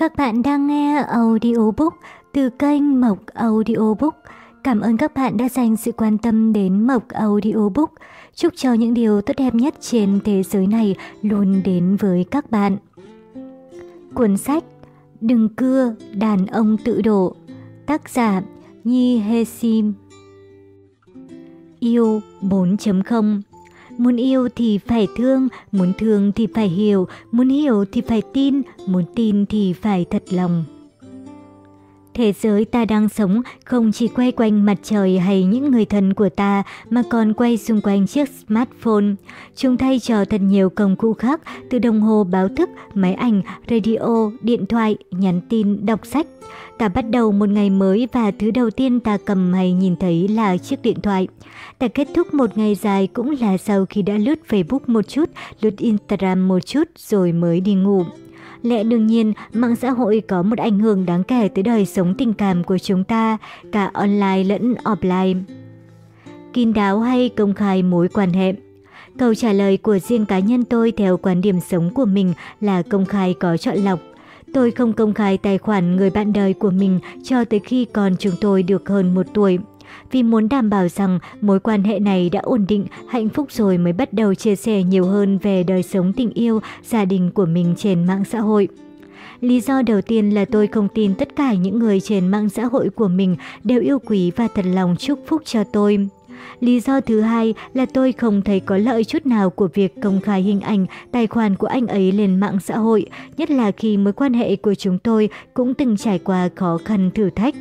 Các bạn đang nghe audiobook từ kênh Mộc Audiobook. Cảm ơn các bạn đã dành sự quan tâm đến Mộc Audiobook. Chúc cho những điều tốt đẹp nhất trên thế giới này luôn đến với các bạn. Cuốn sách Đừng cưa, đàn ông tự đổ Tác giả Nhi Hê Sim Yêu 4.0 Muốn yêu thì phải thương, muốn thương thì phải hiểu, muốn hiểu thì phải tin, muốn tin thì phải thật lòng. Thế giới ta đang sống không chỉ quay quanh mặt trời hay những người thân của ta mà còn quay xung quanh chiếc smartphone. Chúng thay cho thật nhiều công cụ khác từ đồng hồ báo thức, máy ảnh, radio, điện thoại, nhắn tin, đọc sách. Ta bắt đầu một ngày mới và thứ đầu tiên ta cầm hay nhìn thấy là chiếc điện thoại. Ta kết thúc một ngày dài cũng là sau khi đã lướt Facebook một chút, lướt Instagram một chút rồi mới đi ngủ. Lẽ đương nhiên, mạng xã hội có một ảnh hưởng đáng kể tới đời sống tình cảm của chúng ta, cả online lẫn offline. Kín đáo hay công khai mối quan hệ Câu trả lời của riêng cá nhân tôi theo quan điểm sống của mình là công khai có chọn lọc. Tôi không công khai tài khoản người bạn đời của mình cho tới khi còn chúng tôi được hơn một tuổi vì muốn đảm bảo rằng mối quan hệ này đã ổn định, hạnh phúc rồi mới bắt đầu chia sẻ nhiều hơn về đời sống tình yêu, gia đình của mình trên mạng xã hội. Lý do đầu tiên là tôi không tin tất cả những người trên mạng xã hội của mình đều yêu quý và thật lòng chúc phúc cho tôi. Lý do thứ hai là tôi không thấy có lợi chút nào của việc công khai hình ảnh, tài khoản của anh ấy lên mạng xã hội, nhất là khi mối quan hệ của chúng tôi cũng từng trải qua khó khăn thử thách.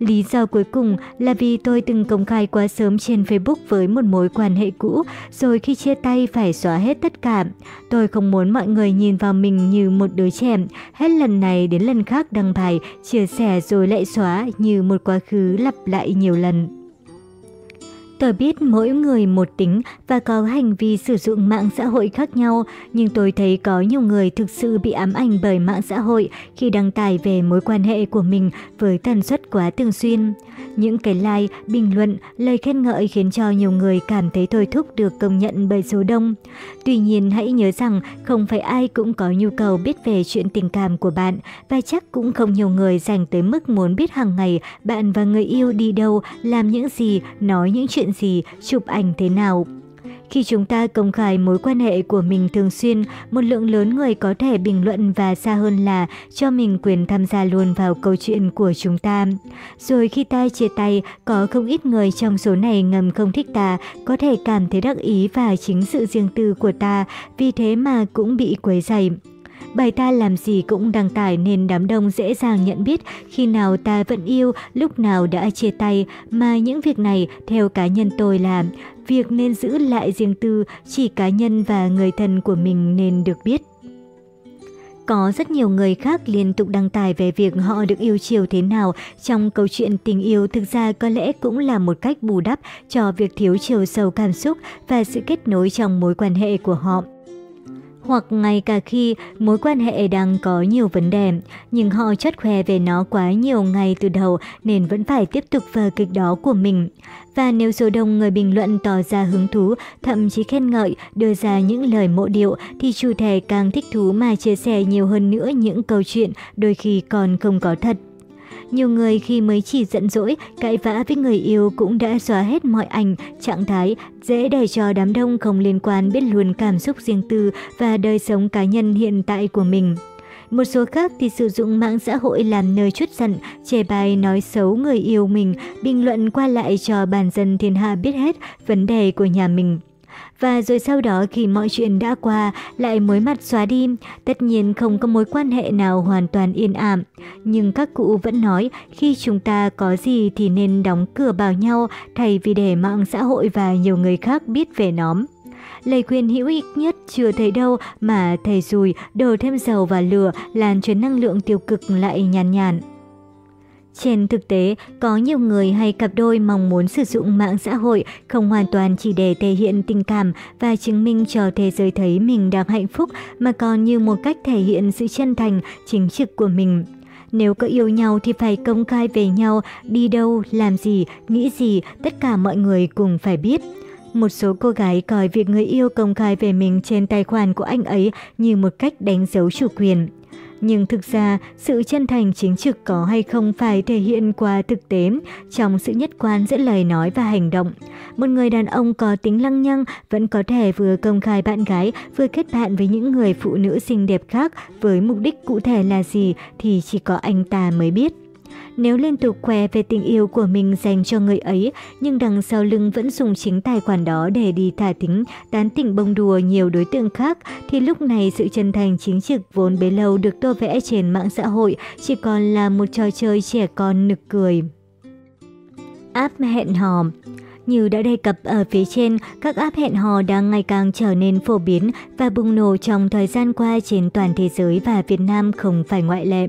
Lý do cuối cùng là vì tôi từng công khai quá sớm trên Facebook với một mối quan hệ cũ, rồi khi chia tay phải xóa hết tất cả. Tôi không muốn mọi người nhìn vào mình như một đứa trẻ, hết lần này đến lần khác đăng bài, chia sẻ rồi lại xóa như một quá khứ lặp lại nhiều lần. Tôi biết mỗi người một tính và có hành vi sử dụng mạng xã hội khác nhau, nhưng tôi thấy có nhiều người thực sự bị ám ảnh bởi mạng xã hội khi đăng tải về mối quan hệ của mình với tần suất quá thường xuyên. Những cái like, bình luận, lời khen ngợi khiến cho nhiều người cảm thấy thôi thúc được công nhận bởi số đông. Tuy nhiên hãy nhớ rằng không phải ai cũng có nhu cầu biết về chuyện tình cảm của bạn và chắc cũng không nhiều người dành tới mức muốn biết hàng ngày bạn và người yêu đi đâu, làm những gì, nói những chuyện gì, chụp ảnh thế nào. Khi chúng ta công khai mối quan hệ của mình thường xuyên, một lượng lớn người có thể bình luận và xa hơn là cho mình quyền tham gia luôn vào câu chuyện của chúng ta. Rồi khi ta chia tay, có không ít người trong số này ngầm không thích ta, có thể cảm thấy đắc ý và chính sự riêng tư của ta, vì thế mà cũng bị quấy rầy. Bài ta làm gì cũng đăng tải nên đám đông dễ dàng nhận biết khi nào ta vẫn yêu, lúc nào đã chia tay, mà những việc này theo cá nhân tôi làm. Việc nên giữ lại riêng tư, chỉ cá nhân và người thân của mình nên được biết. Có rất nhiều người khác liên tục đăng tải về việc họ được yêu chiều thế nào trong câu chuyện tình yêu thực ra có lẽ cũng là một cách bù đắp cho việc thiếu chiều sâu cảm xúc và sự kết nối trong mối quan hệ của họ hoặc ngay cả khi mối quan hệ đang có nhiều vấn đề, nhưng họ chất khoe về nó quá nhiều ngày từ đầu nên vẫn phải tiếp tục vở kịch đó của mình. Và nếu số đông người bình luận tỏ ra hứng thú, thậm chí khen ngợi, đưa ra những lời mộ điệu, thì chủ thể càng thích thú mà chia sẻ nhiều hơn nữa những câu chuyện đôi khi còn không có thật. Nhiều người khi mới chỉ giận dỗi, cãi vã với người yêu cũng đã xóa hết mọi ảnh, trạng thái, dễ để cho đám đông không liên quan biết luôn cảm xúc riêng tư và đời sống cá nhân hiện tại của mình. Một số khác thì sử dụng mạng xã hội làm nơi chút giận, chê bài nói xấu người yêu mình, bình luận qua lại cho bản dân thiên hạ biết hết vấn đề của nhà mình. Và rồi sau đó khi mọi chuyện đã qua, lại mới mặt xóa đi. Tất nhiên không có mối quan hệ nào hoàn toàn yên ảm. Nhưng các cụ vẫn nói, khi chúng ta có gì thì nên đóng cửa bảo nhau, thay vì để mạng xã hội và nhiều người khác biết về nó. Lời khuyên hữu ích nhất chưa thấy đâu mà thầy rùi đổ thêm dầu vào lửa, lan truyền năng lượng tiêu cực lại nhàn nhàn. Trên thực tế, có nhiều người hay cặp đôi mong muốn sử dụng mạng xã hội không hoàn toàn chỉ để thể hiện tình cảm và chứng minh cho thế giới thấy mình đang hạnh phúc mà còn như một cách thể hiện sự chân thành, chính trực của mình. Nếu có yêu nhau thì phải công khai về nhau, đi đâu, làm gì, nghĩ gì, tất cả mọi người cùng phải biết. Một số cô gái coi việc người yêu công khai về mình trên tài khoản của anh ấy như một cách đánh dấu chủ quyền. Nhưng thực ra, sự chân thành chính trực có hay không phải thể hiện qua thực tế trong sự nhất quán giữa lời nói và hành động. Một người đàn ông có tính lăng nhăng vẫn có thể vừa công khai bạn gái, vừa kết bạn với những người phụ nữ xinh đẹp khác với mục đích cụ thể là gì thì chỉ có anh ta mới biết. Nếu liên tục khoe về tình yêu của mình dành cho người ấy, nhưng đằng sau lưng vẫn dùng chính tài khoản đó để đi thả tính, tán tỉnh bông đùa nhiều đối tượng khác, thì lúc này sự chân thành chính trực vốn bấy lâu được tô vẽ trên mạng xã hội chỉ còn là một trò chơi trẻ con nực cười. áp hẹn hò như đã đề cập ở phía trên, các app hẹn hò đang ngày càng trở nên phổ biến và bùng nổ trong thời gian qua trên toàn thế giới và Việt Nam không phải ngoại lệ.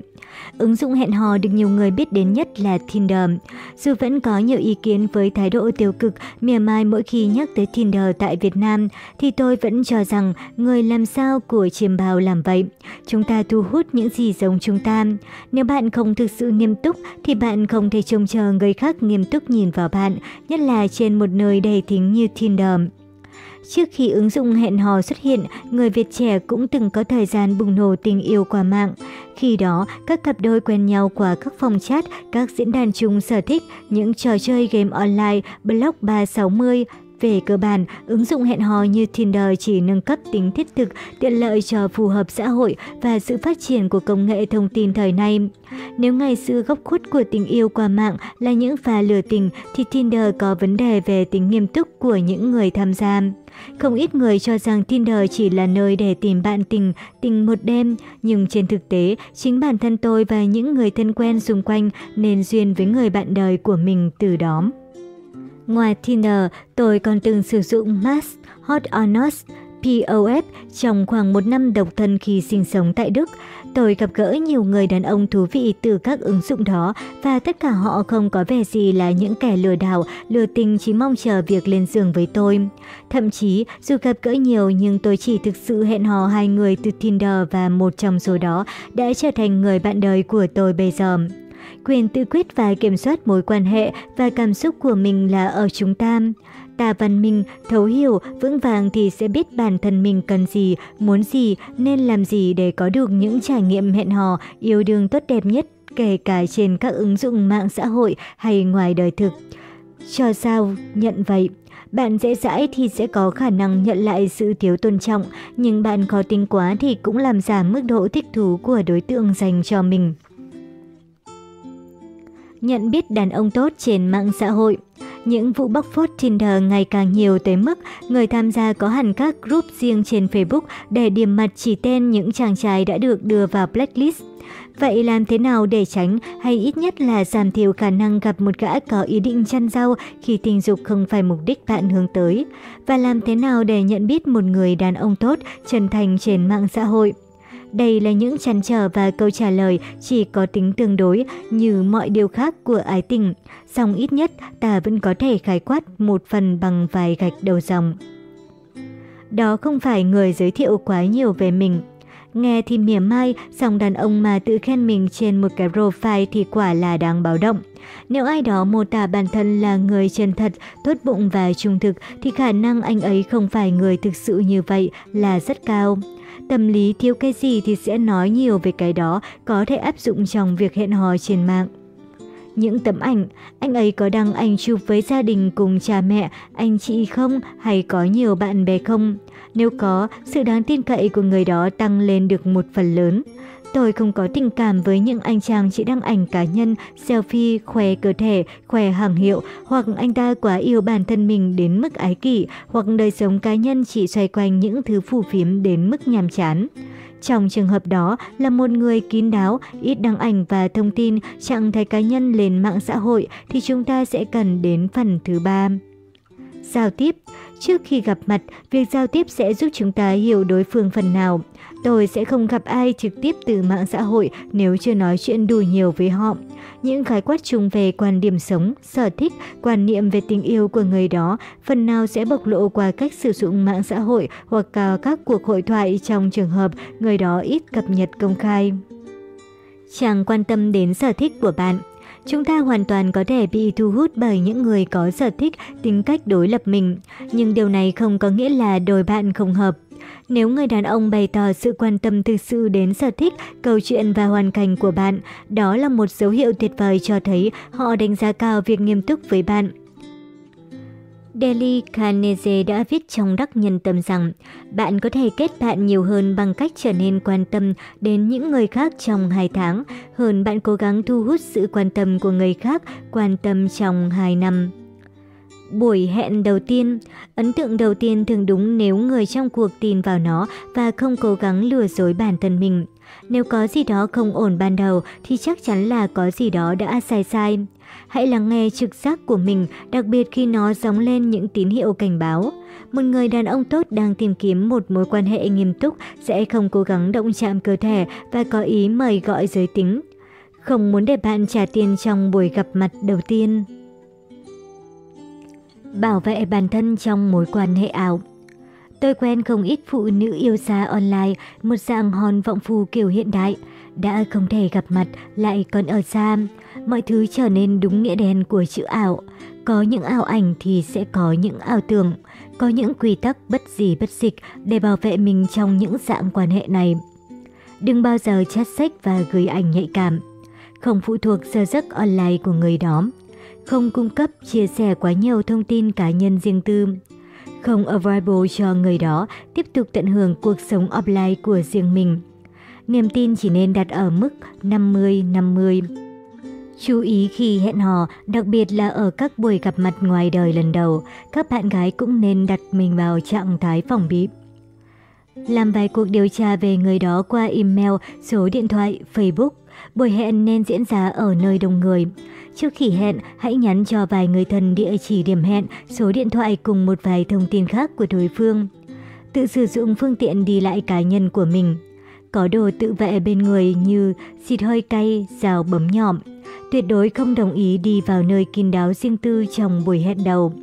Ứng dụng hẹn hò được nhiều người biết đến nhất là Tinder. Dù vẫn có nhiều ý kiến với thái độ tiêu cực, mỉa mai mỗi khi nhắc tới Tinder tại Việt Nam, thì tôi vẫn cho rằng người làm sao của chiêm bào làm vậy. Chúng ta thu hút những gì giống chúng ta. Nếu bạn không thực sự nghiêm túc, thì bạn không thể trông chờ người khác nghiêm túc nhìn vào bạn, nhất là trên một nơi đầy thính như Tinder. Trước khi ứng dụng hẹn hò xuất hiện, người Việt trẻ cũng từng có thời gian bùng nổ tình yêu qua mạng. Khi đó, các cặp đôi quen nhau qua các phòng chat, các diễn đàn chung sở thích, những trò chơi game online, blog 360, về cơ bản, ứng dụng hẹn hò như Tinder chỉ nâng cấp tính thiết thực, tiện lợi cho phù hợp xã hội và sự phát triển của công nghệ thông tin thời nay. Nếu ngày xưa góc khuất của tình yêu qua mạng là những pha lừa tình, thì Tinder có vấn đề về tính nghiêm túc của những người tham gia. Không ít người cho rằng Tinder chỉ là nơi để tìm bạn tình, tình một đêm, nhưng trên thực tế, chính bản thân tôi và những người thân quen xung quanh nên duyên với người bạn đời của mình từ đó. Ngoài Tinder, tôi còn từng sử dụng Match, Hot or Not, POF trong khoảng một năm độc thân khi sinh sống tại Đức. Tôi gặp gỡ nhiều người đàn ông thú vị từ các ứng dụng đó và tất cả họ không có vẻ gì là những kẻ lừa đảo, lừa tình chỉ mong chờ việc lên giường với tôi. Thậm chí, dù gặp gỡ nhiều nhưng tôi chỉ thực sự hẹn hò hai người từ Tinder và một trong số đó đã trở thành người bạn đời của tôi bây giờ. Quyền tự quyết và kiểm soát mối quan hệ và cảm xúc của mình là ở chúng ta. Ta văn minh, thấu hiểu, vững vàng thì sẽ biết bản thân mình cần gì, muốn gì, nên làm gì để có được những trải nghiệm hẹn hò, yêu đương tốt đẹp nhất, kể cả trên các ứng dụng mạng xã hội hay ngoài đời thực. Cho sao nhận vậy? Bạn dễ dãi thì sẽ có khả năng nhận lại sự thiếu tôn trọng, nhưng bạn khó tính quá thì cũng làm giảm mức độ thích thú của đối tượng dành cho mình. Nhận biết đàn ông tốt trên mạng xã hội những vụ bóc phốt Tinder ngày càng nhiều tới mức người tham gia có hẳn các group riêng trên Facebook để điểm mặt chỉ tên những chàng trai đã được đưa vào blacklist. Vậy làm thế nào để tránh hay ít nhất là giảm thiểu khả năng gặp một gã có ý định chăn rau khi tình dục không phải mục đích bạn hướng tới? Và làm thế nào để nhận biết một người đàn ông tốt, chân thành trên mạng xã hội? Đây là những chăn trở và câu trả lời chỉ có tính tương đối như mọi điều khác của ái tình. Song ít nhất ta vẫn có thể khái quát một phần bằng vài gạch đầu dòng. Đó không phải người giới thiệu quá nhiều về mình. Nghe thì mỉa mai, song đàn ông mà tự khen mình trên một cái profile thì quả là đáng báo động. Nếu ai đó mô tả bản thân là người chân thật, tốt bụng và trung thực thì khả năng anh ấy không phải người thực sự như vậy là rất cao. Tâm lý thiếu cái gì thì sẽ nói nhiều về cái đó, có thể áp dụng trong việc hẹn hò trên mạng. Những tấm ảnh, anh ấy có đăng ảnh chụp với gia đình cùng cha mẹ, anh chị không hay có nhiều bạn bè không? Nếu có, sự đáng tin cậy của người đó tăng lên được một phần lớn. Tôi không có tình cảm với những anh chàng chỉ đăng ảnh cá nhân, selfie, khoe cơ thể, khoe hàng hiệu, hoặc anh ta quá yêu bản thân mình đến mức ái kỷ, hoặc đời sống cá nhân chỉ xoay quanh những thứ phù phiếm đến mức nhàm chán. Trong trường hợp đó là một người kín đáo, ít đăng ảnh và thông tin trạng thái cá nhân lên mạng xã hội thì chúng ta sẽ cần đến phần thứ ba. Giao tiếp Trước khi gặp mặt, việc giao tiếp sẽ giúp chúng ta hiểu đối phương phần nào. Tôi sẽ không gặp ai trực tiếp từ mạng xã hội nếu chưa nói chuyện đủ nhiều với họ. Những khái quát chung về quan điểm sống, sở thích, quan niệm về tình yêu của người đó phần nào sẽ bộc lộ qua cách sử dụng mạng xã hội hoặc các cuộc hội thoại trong trường hợp người đó ít cập nhật công khai. Chẳng quan tâm đến sở thích của bạn Chúng ta hoàn toàn có thể bị thu hút bởi những người có sở thích, tính cách đối lập mình, nhưng điều này không có nghĩa là đôi bạn không hợp. Nếu người đàn ông bày tỏ sự quan tâm thực sự đến sở thích, câu chuyện và hoàn cảnh của bạn, đó là một dấu hiệu tuyệt vời cho thấy họ đánh giá cao việc nghiêm túc với bạn. Deli Carnegie đã viết trong Đắc Nhân Tâm rằng bạn có thể kết bạn nhiều hơn bằng cách trở nên quan tâm đến những người khác trong 2 tháng, hơn bạn cố gắng thu hút sự quan tâm của người khác quan tâm trong 2 năm. Buổi hẹn đầu tiên, ấn tượng đầu tiên thường đúng nếu người trong cuộc tin vào nó và không cố gắng lừa dối bản thân mình. Nếu có gì đó không ổn ban đầu thì chắc chắn là có gì đó đã sai sai. Hãy lắng nghe trực giác của mình, đặc biệt khi nó gióng lên những tín hiệu cảnh báo. Một người đàn ông tốt đang tìm kiếm một mối quan hệ nghiêm túc sẽ không cố gắng động chạm cơ thể và có ý mời gọi giới tính. Không muốn để bạn trả tiền trong buổi gặp mặt đầu tiên. Bảo vệ bản thân trong mối quan hệ ảo Tôi quen không ít phụ nữ yêu xa online, một dạng hòn vọng phù kiểu hiện đại. Đã không thể gặp mặt, lại còn ở xa. Mọi thứ trở nên đúng nghĩa đen của chữ ảo. Có những ảo ảnh thì sẽ có những ảo tưởng. Có những quy tắc bất gì bất dịch để bảo vệ mình trong những dạng quan hệ này. Đừng bao giờ chat sách và gửi ảnh nhạy cảm. Không phụ thuộc giờ giấc online của người đó. Không cung cấp, chia sẻ quá nhiều thông tin cá nhân riêng tư không available cho người đó tiếp tục tận hưởng cuộc sống offline của riêng mình. Niềm tin chỉ nên đặt ở mức 50-50. Chú ý khi hẹn hò, đặc biệt là ở các buổi gặp mặt ngoài đời lần đầu, các bạn gái cũng nên đặt mình vào trạng thái phòng bị. Làm vài cuộc điều tra về người đó qua email, số điện thoại, Facebook. Buổi hẹn nên diễn ra ở nơi đông người. Trước khi hẹn, hãy nhắn cho vài người thân địa chỉ điểm hẹn, số điện thoại cùng một vài thông tin khác của đối phương. Tự sử dụng phương tiện đi lại cá nhân của mình. Có đồ tự vệ bên người như xịt hơi cay, rào bấm nhọm. Tuyệt đối không đồng ý đi vào nơi kín đáo riêng tư trong buổi hẹn đầu.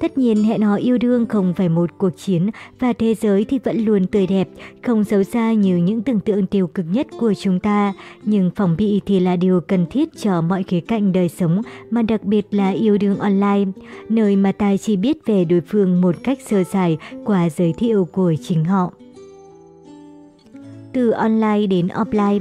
Tất nhiên hẹn hò yêu đương không phải một cuộc chiến và thế giới thì vẫn luôn tươi đẹp, không xấu xa như những tưởng tượng tiêu cực nhất của chúng ta. Nhưng phòng bị thì là điều cần thiết cho mọi khía cạnh đời sống mà đặc biệt là yêu đương online, nơi mà ta chỉ biết về đối phương một cách sơ sài qua giới thiệu của chính họ. Từ online đến offline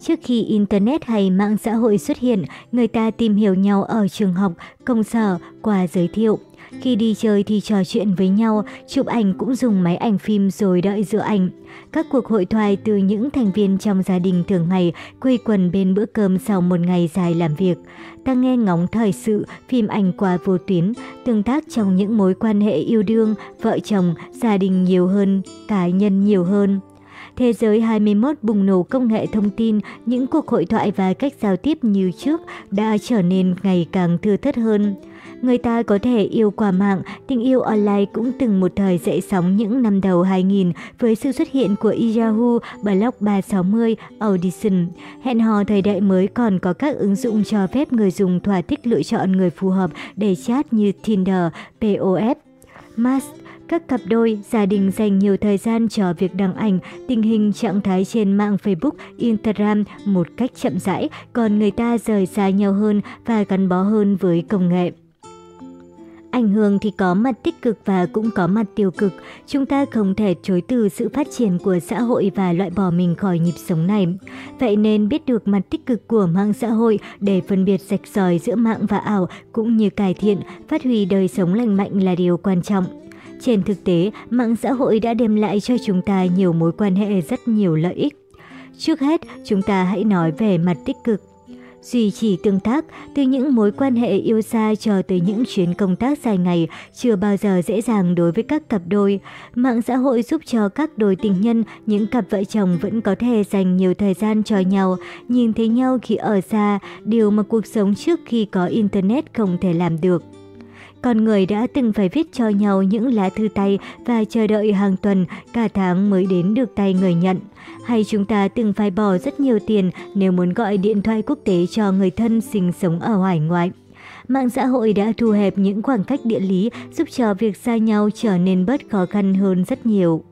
Trước khi Internet hay mạng xã hội xuất hiện, người ta tìm hiểu nhau ở trường học, công sở qua giới thiệu. Khi đi chơi thì trò chuyện với nhau, chụp ảnh cũng dùng máy ảnh phim rồi đợi dựa ảnh. Các cuộc hội thoại từ những thành viên trong gia đình thường ngày quây quần bên bữa cơm sau một ngày dài làm việc. Ta nghe ngóng thời sự, phim ảnh qua vô tuyến, tương tác trong những mối quan hệ yêu đương, vợ chồng, gia đình nhiều hơn, cá nhân nhiều hơn. Thế giới 21 bùng nổ công nghệ thông tin, những cuộc hội thoại và cách giao tiếp như trước đã trở nên ngày càng thưa thớt hơn. Người ta có thể yêu qua mạng, tình yêu online cũng từng một thời dậy sóng những năm đầu 2000 với sự xuất hiện của Yahoo, Blog 360, Audition. Hẹn hò thời đại mới còn có các ứng dụng cho phép người dùng thỏa thích lựa chọn người phù hợp để chat như Tinder, POF, Mas, các cặp đôi, gia đình dành nhiều thời gian cho việc đăng ảnh, tình hình trạng thái trên mạng Facebook, Instagram một cách chậm rãi, còn người ta rời xa nhau hơn và gắn bó hơn với công nghệ. Ảnh hưởng thì có mặt tích cực và cũng có mặt tiêu cực. Chúng ta không thể chối từ sự phát triển của xã hội và loại bỏ mình khỏi nhịp sống này. Vậy nên biết được mặt tích cực của mạng xã hội để phân biệt rạch ròi giữa mạng và ảo cũng như cải thiện, phát huy đời sống lành mạnh là điều quan trọng. Trên thực tế, mạng xã hội đã đem lại cho chúng ta nhiều mối quan hệ rất nhiều lợi ích. Trước hết, chúng ta hãy nói về mặt tích cực duy trì tương tác, từ những mối quan hệ yêu xa cho tới những chuyến công tác dài ngày chưa bao giờ dễ dàng đối với các cặp đôi. Mạng xã hội giúp cho các đôi tình nhân, những cặp vợ chồng vẫn có thể dành nhiều thời gian cho nhau, nhìn thấy nhau khi ở xa, điều mà cuộc sống trước khi có Internet không thể làm được. Con người đã từng phải viết cho nhau những lá thư tay và chờ đợi hàng tuần, cả tháng mới đến được tay người nhận. Hay chúng ta từng phải bỏ rất nhiều tiền nếu muốn gọi điện thoại quốc tế cho người thân sinh sống ở hải ngoại. Mạng xã hội đã thu hẹp những khoảng cách địa lý giúp cho việc xa nhau trở nên bớt khó khăn hơn rất nhiều.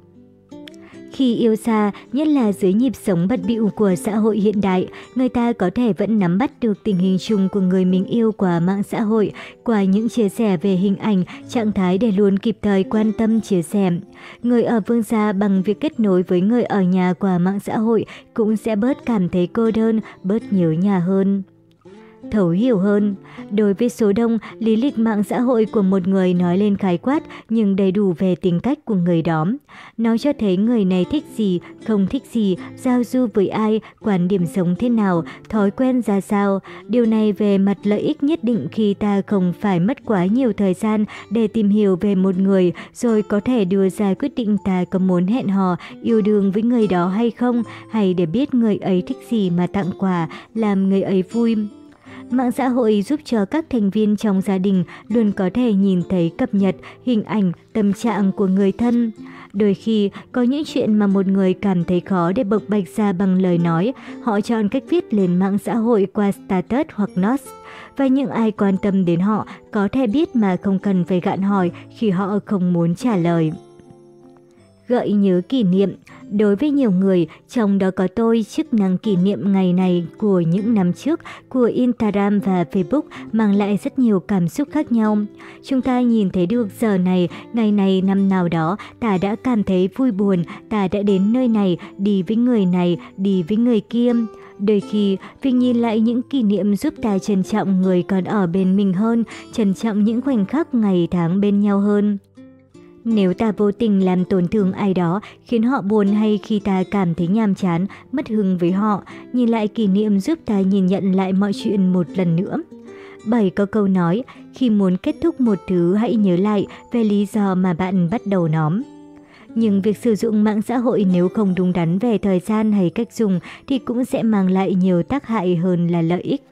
Khi yêu xa, nhất là dưới nhịp sống bận bịu của xã hội hiện đại, người ta có thể vẫn nắm bắt được tình hình chung của người mình yêu qua mạng xã hội, qua những chia sẻ về hình ảnh, trạng thái để luôn kịp thời quan tâm chia sẻ. Người ở vương xa bằng việc kết nối với người ở nhà qua mạng xã hội cũng sẽ bớt cảm thấy cô đơn, bớt nhớ nhà hơn thấu hiểu hơn. Đối với số đông, lý lịch mạng xã hội của một người nói lên khái quát nhưng đầy đủ về tính cách của người đó. Nó cho thấy người này thích gì, không thích gì, giao du với ai, quan điểm sống thế nào, thói quen ra sao. Điều này về mặt lợi ích nhất định khi ta không phải mất quá nhiều thời gian để tìm hiểu về một người rồi có thể đưa ra quyết định ta có muốn hẹn hò, yêu đương với người đó hay không, hay để biết người ấy thích gì mà tặng quà, làm người ấy vui. Mạng xã hội giúp cho các thành viên trong gia đình luôn có thể nhìn thấy cập nhật hình ảnh, tâm trạng của người thân. Đôi khi, có những chuyện mà một người cảm thấy khó để bộc bạch ra bằng lời nói, họ chọn cách viết lên mạng xã hội qua status hoặc notes. Và những ai quan tâm đến họ có thể biết mà không cần phải gạn hỏi khi họ không muốn trả lời. Gợi nhớ kỷ niệm Đối với nhiều người, trong đó có tôi, chức năng kỷ niệm ngày này của những năm trước của Instagram và Facebook mang lại rất nhiều cảm xúc khác nhau. Chúng ta nhìn thấy được giờ này, ngày này năm nào đó, ta đã cảm thấy vui buồn, ta đã đến nơi này, đi với người này, đi với người kia. Đôi khi, việc nhìn lại những kỷ niệm giúp ta trân trọng người còn ở bên mình hơn, trân trọng những khoảnh khắc ngày tháng bên nhau hơn. Nếu ta vô tình làm tổn thương ai đó, khiến họ buồn hay khi ta cảm thấy nhàm chán, mất hứng với họ, nhìn lại kỷ niệm giúp ta nhìn nhận lại mọi chuyện một lần nữa. Bảy có câu nói, khi muốn kết thúc một thứ hãy nhớ lại về lý do mà bạn bắt đầu nó. Nhưng việc sử dụng mạng xã hội nếu không đúng đắn về thời gian hay cách dùng thì cũng sẽ mang lại nhiều tác hại hơn là lợi ích.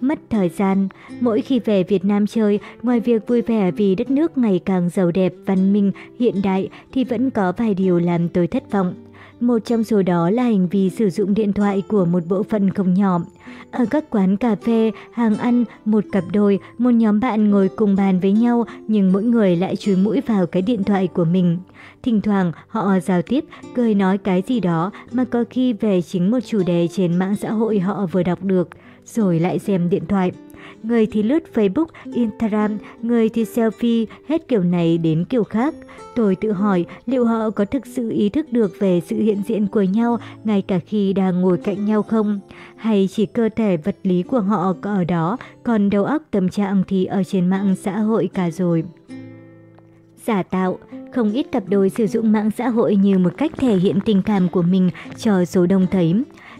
Mất thời gian, mỗi khi về Việt Nam chơi, ngoài việc vui vẻ vì đất nước ngày càng giàu đẹp, văn minh, hiện đại thì vẫn có vài điều làm tôi thất vọng. Một trong số đó là hành vi sử dụng điện thoại của một bộ phận không nhỏ. Ở các quán cà phê, hàng ăn, một cặp đôi, một nhóm bạn ngồi cùng bàn với nhau nhưng mỗi người lại chúi mũi vào cái điện thoại của mình. Thỉnh thoảng họ giao tiếp, cười nói cái gì đó mà có khi về chính một chủ đề trên mạng xã hội họ vừa đọc được rồi lại xem điện thoại. Người thì lướt Facebook, Instagram, người thì selfie, hết kiểu này đến kiểu khác. Tôi tự hỏi liệu họ có thực sự ý thức được về sự hiện diện của nhau ngay cả khi đang ngồi cạnh nhau không? Hay chỉ cơ thể vật lý của họ có ở đó, còn đầu óc tâm trạng thì ở trên mạng xã hội cả rồi. Giả tạo không ít cặp đôi sử dụng mạng xã hội như một cách thể hiện tình cảm của mình cho số đông thấy.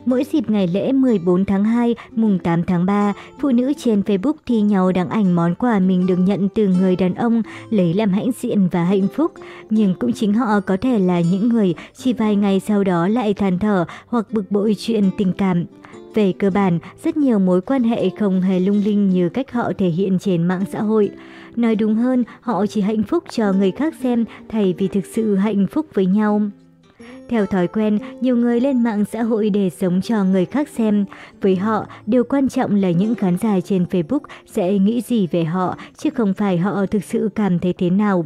Mỗi dịp ngày lễ 14 tháng 2, mùng 8 tháng 3, phụ nữ trên Facebook thi nhau đăng ảnh món quà mình được nhận từ người đàn ông lấy làm hãnh diện và hạnh phúc. Nhưng cũng chính họ có thể là những người chỉ vài ngày sau đó lại than thở hoặc bực bội chuyện tình cảm. Về cơ bản, rất nhiều mối quan hệ không hề lung linh như cách họ thể hiện trên mạng xã hội. Nói đúng hơn, họ chỉ hạnh phúc cho người khác xem thay vì thực sự hạnh phúc với nhau. Theo thói quen, nhiều người lên mạng xã hội để sống cho người khác xem. Với họ, điều quan trọng là những khán giả trên Facebook sẽ nghĩ gì về họ, chứ không phải họ thực sự cảm thấy thế nào.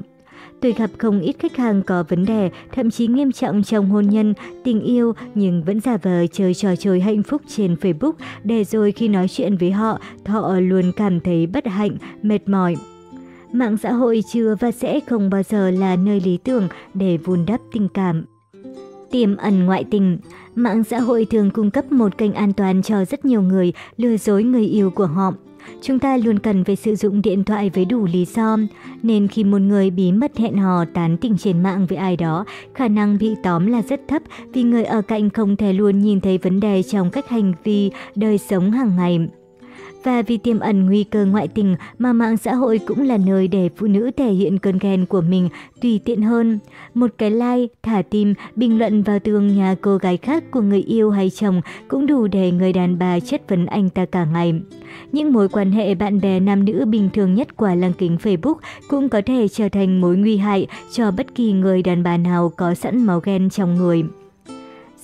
Tôi gặp không ít khách hàng có vấn đề, thậm chí nghiêm trọng trong hôn nhân, tình yêu nhưng vẫn giả vờ chơi trò chơi hạnh phúc trên Facebook để rồi khi nói chuyện với họ, họ luôn cảm thấy bất hạnh, mệt mỏi. Mạng xã hội chưa và sẽ không bao giờ là nơi lý tưởng để vun đắp tình cảm tiềm ẩn ngoại tình. Mạng xã hội thường cung cấp một kênh an toàn cho rất nhiều người lừa dối người yêu của họ. Chúng ta luôn cần phải sử dụng điện thoại với đủ lý do, nên khi một người bí mật hẹn hò tán tỉnh trên mạng với ai đó, khả năng bị tóm là rất thấp vì người ở cạnh không thể luôn nhìn thấy vấn đề trong cách hành vi, đời sống hàng ngày. Và vì tiềm ẩn nguy cơ ngoại tình mà mạng xã hội cũng là nơi để phụ nữ thể hiện cơn ghen của mình tùy tiện hơn. Một cái like, thả tim, bình luận vào tường nhà cô gái khác của người yêu hay chồng cũng đủ để người đàn bà chất vấn anh ta cả ngày. Những mối quan hệ bạn bè nam nữ bình thường nhất qua lăng kính Facebook cũng có thể trở thành mối nguy hại cho bất kỳ người đàn bà nào có sẵn máu ghen trong người.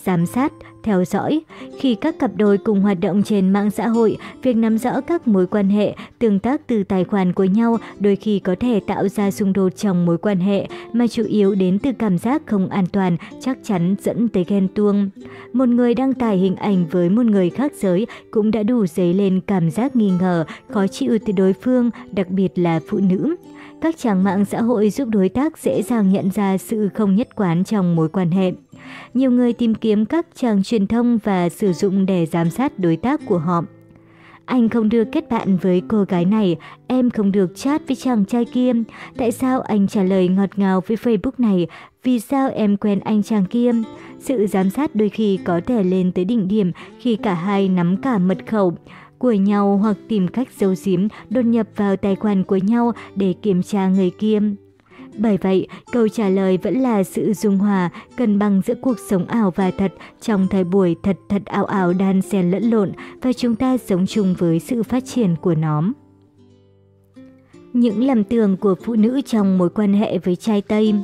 Giám sát, theo dõi. Khi các cặp đôi cùng hoạt động trên mạng xã hội, việc nắm rõ các mối quan hệ, tương tác từ tài khoản của nhau đôi khi có thể tạo ra xung đột trong mối quan hệ mà chủ yếu đến từ cảm giác không an toàn, chắc chắn dẫn tới ghen tuông. Một người đăng tải hình ảnh với một người khác giới cũng đã đủ dấy lên cảm giác nghi ngờ, khó chịu từ đối phương, đặc biệt là phụ nữ. Các trang mạng xã hội giúp đối tác dễ dàng nhận ra sự không nhất quán trong mối quan hệ. Nhiều người tìm kiếm các trang truyền thông và sử dụng để giám sát đối tác của họ. Anh không được kết bạn với cô gái này, em không được chat với chàng trai kia. Tại sao anh trả lời ngọt ngào với Facebook này? Vì sao em quen anh chàng kia? Sự giám sát đôi khi có thể lên tới đỉnh điểm khi cả hai nắm cả mật khẩu của nhau hoặc tìm cách giấu giếm đột nhập vào tài khoản của nhau để kiểm tra người kia. Bởi vậy, câu trả lời vẫn là sự dung hòa, cân bằng giữa cuộc sống ảo và thật trong thời buổi thật thật ảo ảo đan xen lẫn lộn và chúng ta sống chung với sự phát triển của nó. Những lầm tưởng của phụ nữ trong mối quan hệ với trai Tây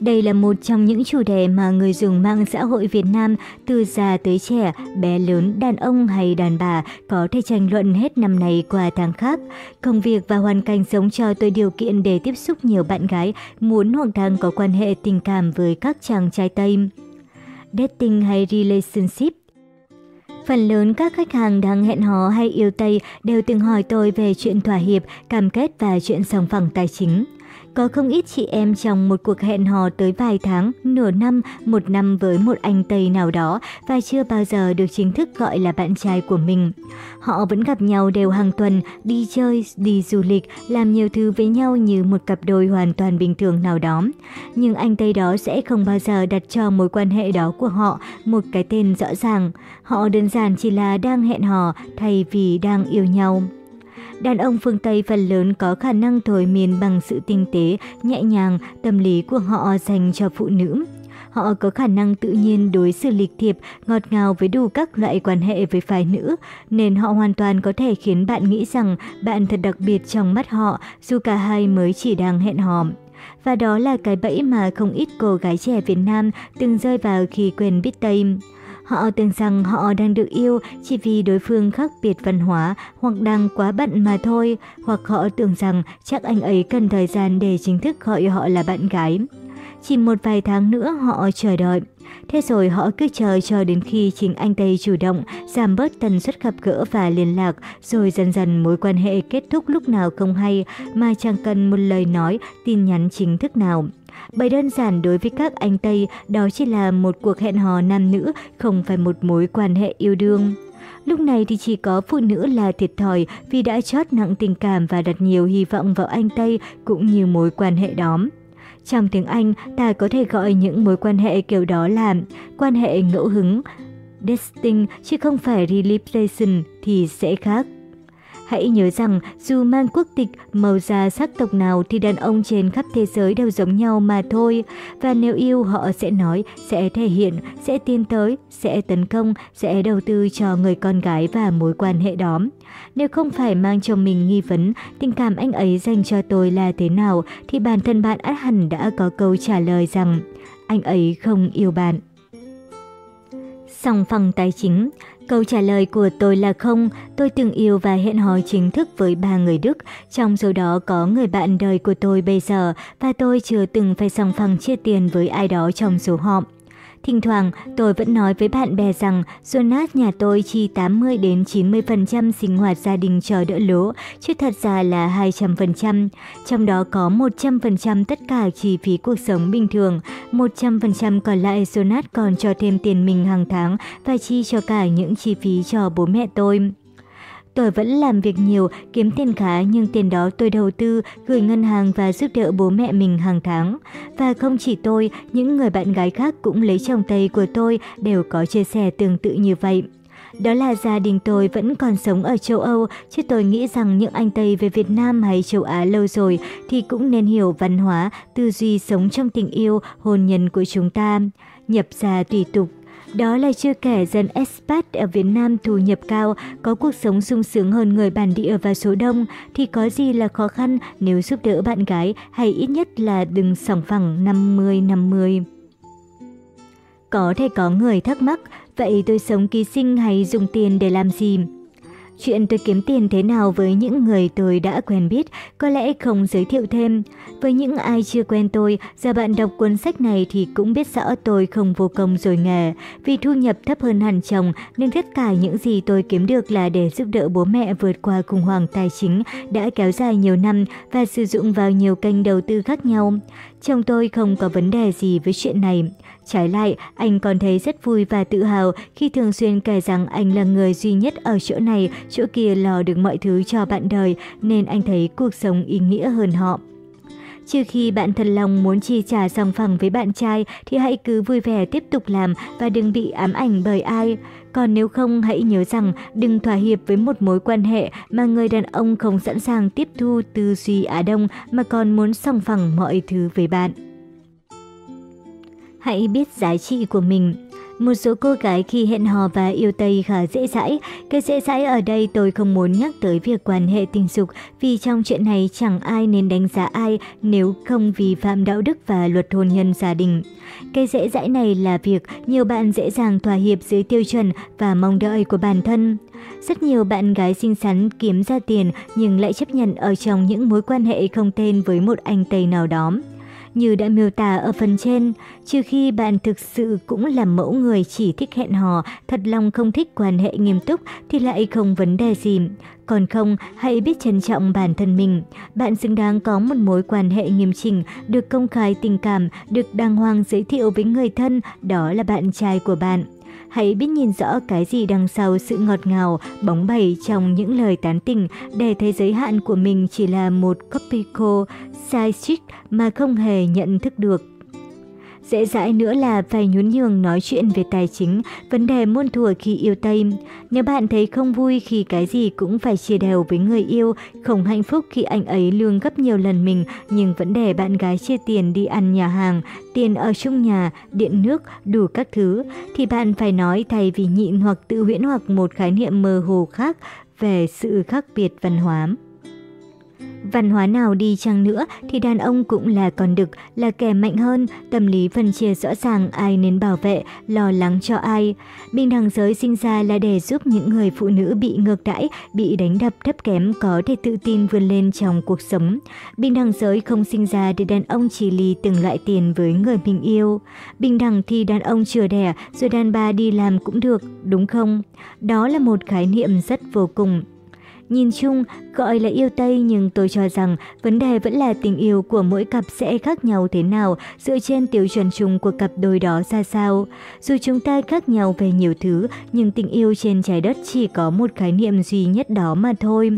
đây là một trong những chủ đề mà người dùng mạng xã hội Việt Nam từ già tới trẻ, bé lớn, đàn ông hay đàn bà có thể tranh luận hết năm này qua tháng khác. Công việc và hoàn cảnh sống cho tôi điều kiện để tiếp xúc nhiều bạn gái muốn hoặc đang có quan hệ tình cảm với các chàng trai Tây. Dating hay relationship Phần lớn các khách hàng đang hẹn hò hay yêu Tây đều từng hỏi tôi về chuyện thỏa hiệp, cam kết và chuyện sòng phẳng tài chính. Có không ít chị em trong một cuộc hẹn hò tới vài tháng, nửa năm, một năm với một anh Tây nào đó và chưa bao giờ được chính thức gọi là bạn trai của mình. Họ vẫn gặp nhau đều hàng tuần, đi chơi, đi du lịch, làm nhiều thứ với nhau như một cặp đôi hoàn toàn bình thường nào đó. Nhưng anh Tây đó sẽ không bao giờ đặt cho mối quan hệ đó của họ một cái tên rõ ràng. Họ đơn giản chỉ là đang hẹn hò thay vì đang yêu nhau. Đàn ông phương Tây phần lớn có khả năng thổi miền bằng sự tinh tế, nhẹ nhàng, tâm lý của họ dành cho phụ nữ. Họ có khả năng tự nhiên đối xử lịch thiệp, ngọt ngào với đủ các loại quan hệ với phái nữ, nên họ hoàn toàn có thể khiến bạn nghĩ rằng bạn thật đặc biệt trong mắt họ dù cả hai mới chỉ đang hẹn hò. Và đó là cái bẫy mà không ít cô gái trẻ Việt Nam từng rơi vào khi quen biết Tây. Họ tưởng rằng họ đang được yêu chỉ vì đối phương khác biệt văn hóa hoặc đang quá bận mà thôi, hoặc họ tưởng rằng chắc anh ấy cần thời gian để chính thức gọi họ là bạn gái. Chỉ một vài tháng nữa họ chờ đợi. Thế rồi họ cứ chờ cho đến khi chính anh Tây chủ động, giảm bớt tần suất gặp gỡ và liên lạc, rồi dần dần mối quan hệ kết thúc lúc nào không hay mà chẳng cần một lời nói, tin nhắn chính thức nào. Bởi đơn giản đối với các anh Tây, đó chỉ là một cuộc hẹn hò nam nữ, không phải một mối quan hệ yêu đương. Lúc này thì chỉ có phụ nữ là thiệt thòi vì đã chót nặng tình cảm và đặt nhiều hy vọng vào anh Tây cũng như mối quan hệ đó. Trong tiếng Anh, ta có thể gọi những mối quan hệ kiểu đó là quan hệ ngẫu hứng, destiny chứ không phải relation thì sẽ khác. Hãy nhớ rằng dù mang quốc tịch, màu da sắc tộc nào thì đàn ông trên khắp thế giới đều giống nhau mà thôi. Và nếu yêu họ sẽ nói, sẽ thể hiện, sẽ tiến tới, sẽ tấn công, sẽ đầu tư cho người con gái và mối quan hệ đó. Nếu không phải mang trong mình nghi vấn tình cảm anh ấy dành cho tôi là thế nào thì bản thân bạn át hẳn đã có câu trả lời rằng anh ấy không yêu bạn. song phẳng tài chính Câu trả lời của tôi là không, tôi từng yêu và hẹn hò chính thức với ba người Đức, trong số đó có người bạn đời của tôi bây giờ và tôi chưa từng phải sòng phẳng chia tiền với ai đó trong số họ. Thỉnh thoảng, tôi vẫn nói với bạn bè rằng Jonas nhà tôi chi 80 đến 90% sinh hoạt gia đình cho đỡ lố, chứ thật ra là 200%. Trong đó có 100% tất cả chi phí cuộc sống bình thường, 100% còn lại Jonas còn cho thêm tiền mình hàng tháng và chi cho cả những chi phí cho bố mẹ tôi. Tôi vẫn làm việc nhiều, kiếm tiền khá nhưng tiền đó tôi đầu tư, gửi ngân hàng và giúp đỡ bố mẹ mình hàng tháng. Và không chỉ tôi, những người bạn gái khác cũng lấy chồng Tây của tôi đều có chia sẻ tương tự như vậy. Đó là gia đình tôi vẫn còn sống ở châu Âu, chứ tôi nghĩ rằng những anh Tây về Việt Nam hay châu Á lâu rồi thì cũng nên hiểu văn hóa, tư duy sống trong tình yêu, hôn nhân của chúng ta. Nhập gia tùy tục, đó là chưa kể dân expat ở Việt Nam thu nhập cao, có cuộc sống sung sướng hơn người bản địa và số đông, thì có gì là khó khăn nếu giúp đỡ bạn gái hay ít nhất là đừng sòng phẳng 50-50. Có thể có người thắc mắc, Vậy tôi sống ký sinh hay dùng tiền để làm gì? Chuyện tôi kiếm tiền thế nào với những người tôi đã quen biết, có lẽ không giới thiệu thêm. Với những ai chưa quen tôi, giờ bạn đọc cuốn sách này thì cũng biết rõ tôi không vô công rồi nghề. Vì thu nhập thấp hơn hẳn chồng, nên tất cả những gì tôi kiếm được là để giúp đỡ bố mẹ vượt qua khủng hoảng tài chính đã kéo dài nhiều năm và sử dụng vào nhiều kênh đầu tư khác nhau. Chồng tôi không có vấn đề gì với chuyện này. Trái lại, anh còn thấy rất vui và tự hào khi thường xuyên kể rằng anh là người duy nhất ở chỗ này, chỗ kia lo được mọi thứ cho bạn đời, nên anh thấy cuộc sống ý nghĩa hơn họ. Trừ khi bạn thật lòng muốn chi trả song phẳng với bạn trai thì hãy cứ vui vẻ tiếp tục làm và đừng bị ám ảnh bởi ai. Còn nếu không, hãy nhớ rằng đừng thỏa hiệp với một mối quan hệ mà người đàn ông không sẵn sàng tiếp thu tư duy Á Đông mà còn muốn song phẳng mọi thứ với bạn. Hãy biết giá trị của mình. Một số cô gái khi hẹn hò và yêu Tây khá dễ dãi. Cái dễ dãi ở đây tôi không muốn nhắc tới việc quan hệ tình dục, vì trong chuyện này chẳng ai nên đánh giá ai nếu không vi phạm đạo đức và luật hôn nhân gia đình. Cái dễ dãi này là việc nhiều bạn dễ dàng thỏa hiệp dưới tiêu chuẩn và mong đợi của bản thân. Rất nhiều bạn gái xinh xắn kiếm ra tiền nhưng lại chấp nhận ở trong những mối quan hệ không tên với một anh Tây nào đó như đã miêu tả ở phần trên, trừ khi bạn thực sự cũng là mẫu người chỉ thích hẹn hò, thật lòng không thích quan hệ nghiêm túc thì lại không vấn đề gì. Còn không, hãy biết trân trọng bản thân mình. Bạn xứng đáng có một mối quan hệ nghiêm chỉnh, được công khai tình cảm, được đàng hoàng giới thiệu với người thân, đó là bạn trai của bạn. Hãy biết nhìn rõ cái gì đằng sau sự ngọt ngào, bóng bẩy trong những lời tán tỉnh để thấy giới hạn của mình chỉ là một copico, sai chick mà không hề nhận thức được. Dễ dãi nữa là phải nhún nhường nói chuyện về tài chính, vấn đề muôn thuở khi yêu Tây. Nếu bạn thấy không vui khi cái gì cũng phải chia đều với người yêu, không hạnh phúc khi anh ấy lương gấp nhiều lần mình nhưng vẫn để bạn gái chia tiền đi ăn nhà hàng, tiền ở chung nhà, điện nước, đủ các thứ, thì bạn phải nói thay vì nhịn hoặc tự huyễn hoặc một khái niệm mơ hồ khác về sự khác biệt văn hóa. Văn hóa nào đi chăng nữa thì đàn ông cũng là con đực, là kẻ mạnh hơn, tâm lý phân chia rõ ràng ai nên bảo vệ, lo lắng cho ai. Bình đẳng giới sinh ra là để giúp những người phụ nữ bị ngược đãi, bị đánh đập thấp kém có thể tự tin vươn lên trong cuộc sống. Bình đẳng giới không sinh ra để đàn ông chỉ lì từng loại tiền với người mình yêu. Bình đẳng thì đàn ông chừa đẻ rồi đàn bà đi làm cũng được, đúng không? Đó là một khái niệm rất vô cùng Nhìn chung, gọi là yêu Tây nhưng tôi cho rằng vấn đề vẫn là tình yêu của mỗi cặp sẽ khác nhau thế nào dựa trên tiêu chuẩn chung của cặp đôi đó ra sao. Dù chúng ta khác nhau về nhiều thứ, nhưng tình yêu trên trái đất chỉ có một khái niệm duy nhất đó mà thôi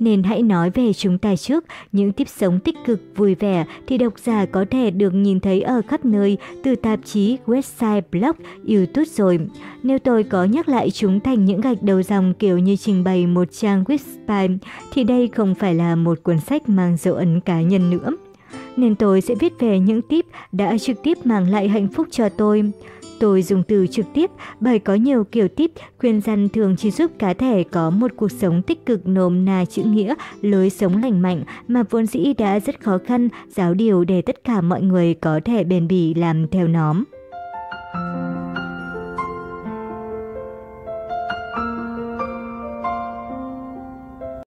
nên hãy nói về chúng ta trước. Những tiếp sống tích cực, vui vẻ thì độc giả có thể được nhìn thấy ở khắp nơi, từ tạp chí, website, blog, YouTube rồi. Nếu tôi có nhắc lại chúng thành những gạch đầu dòng kiểu như trình bày một trang website, thì đây không phải là một cuốn sách mang dấu ấn cá nhân nữa. Nên tôi sẽ viết về những tip đã trực tiếp mang lại hạnh phúc cho tôi. Tôi dùng từ trực tiếp bởi có nhiều kiểu tip khuyên răn thường chỉ giúp cá thể có một cuộc sống tích cực nôm na chữ nghĩa, lối sống lành mạnh mà vốn dĩ đã rất khó khăn giáo điều để tất cả mọi người có thể bền bỉ làm theo nóm.